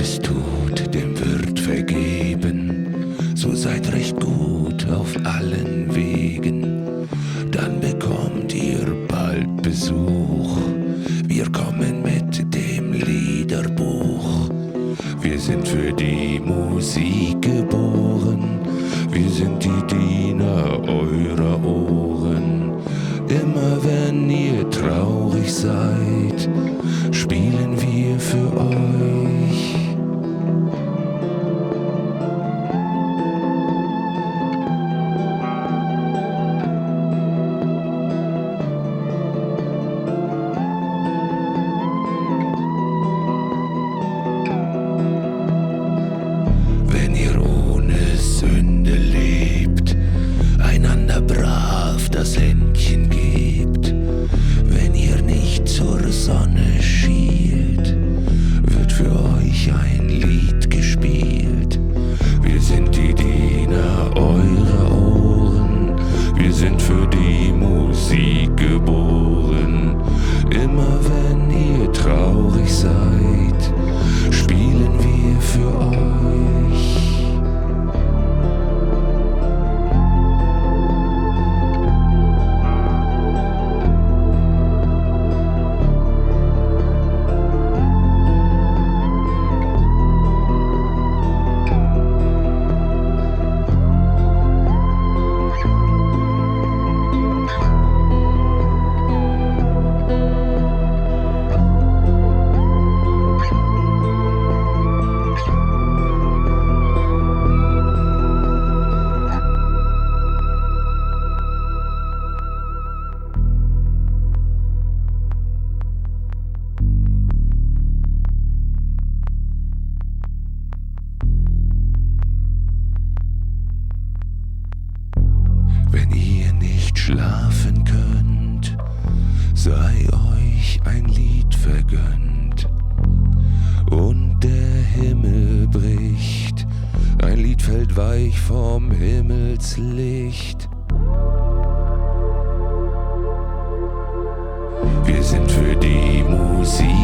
Gutes tut, dem wird vergeben. So seid recht gut auf allen Wegen, dann bekommt ihr bald Besuch. Wir kommen mit dem Liederbuch. Wir sind für die Musik geboren. Wir sind die Diener eurer Ohren. Immer wenn ihr traurig seid, Wenn ihr nicht schlafen könnt, sei euch ein Lied vergönnt. Und der Himmel bricht, ein Lied fällt weich vom Himmelslicht. Wir sind für die Musik